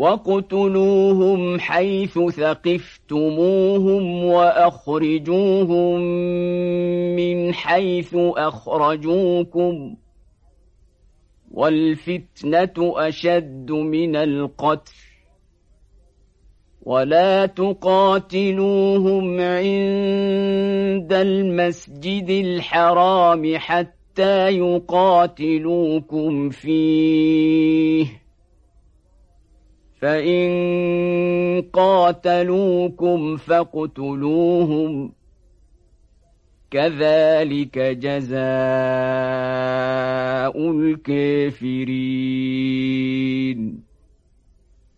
واقتلوهم حيث ثقفتموهم وأخرجوهم من حيث أخرجوكم والفتنة أشد من القتل ولا تقاتلوهم عند المسجد الحرام حتى يقاتلوكم فيه فإن قاتلوكم فاقتلوهم كذلك جزاء الكافرين